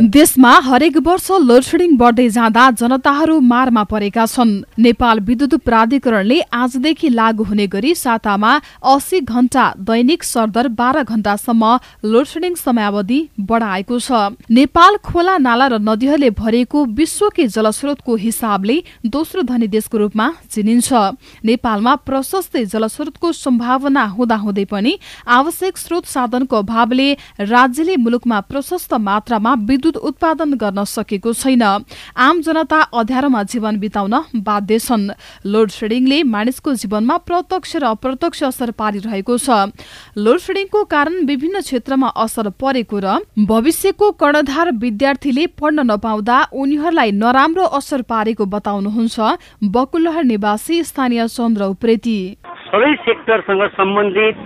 देशमा हरेक वर्ष लोडसेडिङ बढ्दै जाँदा जनताहरू मारमा परेका छन्। नेपाल विद्युत प्राधिकरणले आजदेखि लागू हुने गरी सातामा अस्सी घण्टा दैनिक सरदर बाह्र घण्टासम्म लोडसेडिङ समयावधि बढाएको छ। नेपाल खोला नाला र नदीहरूले भरिएको विश्वकै जलस्रोतको हिसाबले दोस्रो धनी देशको रूपमा चिनिन्छ। नेपालमा प्रशस्तै जलस्रोतको सम्भावना हुँदाहुँदै पनि आवश्यक स्रोत साधनको अभावले राज्यले मुलुकमा प्रशस्त मात्रामा विद्युत उत्पादन गर्न सकेको छैन। आम जनता अध्यारोमा जीवन बिताउन बाध्य छन्। लोड सेडिङले मानिसको जीवनमा प्रत्यक्ष र अप्रत्यक्ष असर पारिरहेको छ। लोड सेडिङको कारण विभिन्न क्षेत्रमा असर परेको र भविष्यको कर्णधार विद्यार्थीले पढ्न नपाउँदा उनीहरूलाई नराम्रो असर पारेको बताउनुहुन्छ बकुलहर निवासी स्थानीय चन्द्र उप्रेती। सबै सेक्टरसँग सम्बन्धित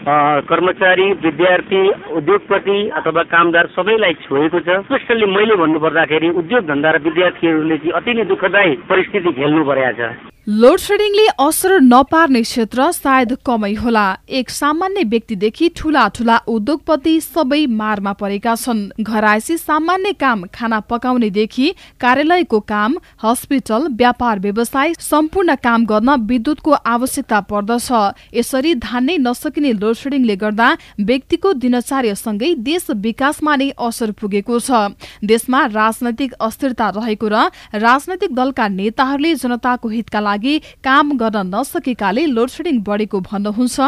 कर्मचारी विद्यार्थी उद्योगपति अथवा कामदार सबैलाई छोएको छ। स्पेसल्ली मैले भन्नुपर्दाखेरि उद्योग धन्दा र विद्यार्थीहरूले चाहिँ अति नै दुःखदायी परिस्थिति झेल्नु परेको छ। लोडसेडिङले असर नपार्ने क्षेत्र सायद कमै होला। एक सामान्य व्यक्तिदेखि ठूला ठूला उद्योगपति सबै मारमा परेका छन्। घरायसी सामान्य काम खाना पकाउनेदेखि कार्यालयको काम हस्पिटल व्यापार व्यवसाय सम्पूर्ण काम गर्न विद्युतको आवश्यकता पर्दछ। यसरी धान्नै नसकिने लोडसेडिङले गर्दा व्यक्तिको दिनचर्यासँगै देश विकासमा नै असर पुगेको छ। देशमा राजनैतिक अस्थिरता रहेको र राजनैतिक दलका नेताहरूले जनताको हितका लागि काम गर्न नसकेकाले लोडसेडिङ बढेको भन्नुहुन्छ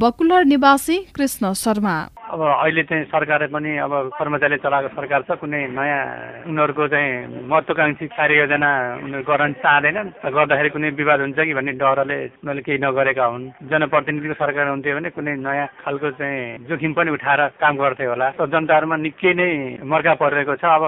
बकुलर निवासी कृष्ण शर्मा। अब अहिले चाहिँ सरकारले पनि अब कर्मचारीले चलाएको सरकार छ कुनै नयाँ उनीहरूको चाहिँ महत्वकांक्षी कार्ययोजना उनीहरू गर्न चाहँदैनन् गर्दाखेरि कुनै विवाद हुन्छ कि भन्ने डरले उनीहरूले केही नगरेका हुन्। जनप्रतिनिधिको सरकार हुन्थ्यो भने कुनै नयाँ खालको चाहिँ जोखिम पनि उठाएर काम गर्थे होला। जनताहरूमा निकै नै मर्का परिरहेको छ। अब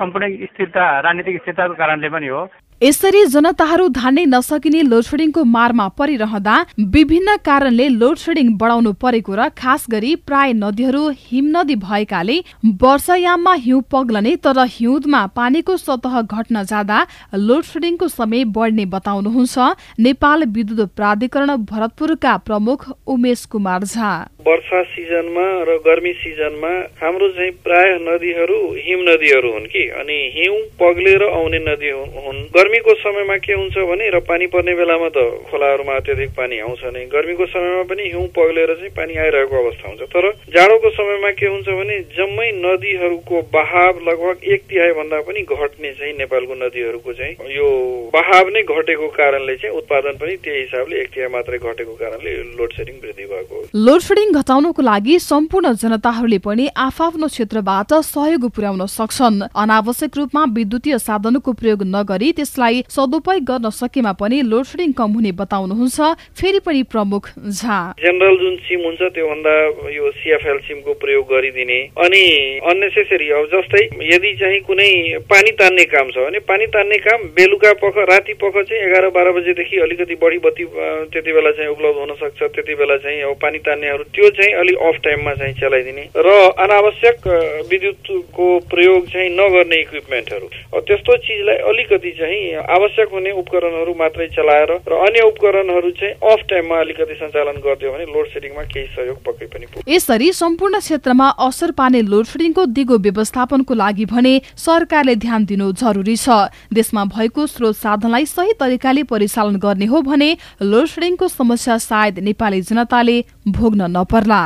सम्पूर्ण स्थिरता राजनीतिक स्थिरताको कारणले पनि हो। यसरी जनताहरू धान्नै नसकिने लोडसेडिङको मारमा परिरहँदा विभिन्न कारणले लोडसेडिङ बढाउनु परेको र खास गरी प्राय नदीहरू हिमनदी भएकाले वर्षायाममा हिउँ पग्लने तर हिउँदमा पानीको सतह घट्न जाँदा लोडसेडिङको समय बढ्ने बताउनुहुन्छ। नेपाल विद्युत प्राधिकरण भरतपुरका प्रमुख उमेश कुमार झा। वर्षा सिजनमा र गर्मी सिजनमा हाम्रो चाहिँ प्राय नदीहरू हिम नदीहरू हुन् कि? अनि हिउँ पग्लेर आउने नदी हुन् गर्मीको समयमा के हुन्छ भने र पानी पर्ने बेलामा त खोलाहरूमा अत्याधिक पानी आउँछ नै। गर्मीको समयमा पनि हिउँ पग्लेर चाहिँ पानी आइरहेको अवस्था हुन्छ। तर जाडोको समयमा के हुन्छ भने जम्मै नदीहरूको बहाव लगभग एक तिहाई भन्दा पनि घट्ने चाहिँ नेपालको नदीहरूको चाहिँ यो बहाव नै घटेको कारणले चाहिँ उत्पादन पनि त्यही हिसाबले एक तिहाई मात्रै घटेको कारणले लोड सेडिङ वृद्धि भएको लोड घटाउनको लागि सम्पूर्ण जनताहरूले पनि आफआफ्नो क्षेत्रबाट सहयोग पुर्याउन सक्छन्। अनावश्यक रूपमा विद्युतीय साधनको प्रयोग नगरी त्यसलाई सदुपयोग गर्न सकेमा पनि लोडसेडिङ कम हुने बताउनुहुन्छ। फेरि पनि प्रमुख झा। जेनरल जुन सिम हुन्छ त्योभन्दा यो सिएफएल सिमको प्रयोग गरिदिने। अनि अननेसेसरी अब जस्तै यदि चाहिँ कुनै पानी तान्ने काम छ भने पानी तान्ने काम बेलुका पख राति पख चाहिँ एघार बाह्र बजेदेखि अलिकति बढी बत्ती त्यति बेला चाहिँ उपलब्ध हुन सक्छ। त्यति बेला चाहिँ अब पानी तान्नेहरू त्यो चाहिँ अलिक अफ टाइममा चाहिँ चलाइदिने। र अनावश्यक विद्युतको प्रयोग चाहिँ नगर्ने इक्विपमेन्टहरू त्यस्तो चिजलाई अलिकति चाहिँ आवश्यक हुने उपकरणहरू मात्रै चलाएर र अन्य उपकरणहरू चाहिँ अफ टाइममा अलिकति सञ्चालन गरिदियो भने लोड सेडिङमा केही सहयोग पक्कै पनि यसरी सम्पूर्ण क्षेत्रमा असर पार्ने लोड सेडिङको दिगो व्यवस्थापनको लागि भने सरकारले ध्यान दिनु जरुरी छ। देशमा भएको स्रोत साधनलाई सही तरिकाले परिचालन गर्ने हो भने लोड सेडिङको समस्या सायद नेपाली जनताले भोग्न नपर्ला।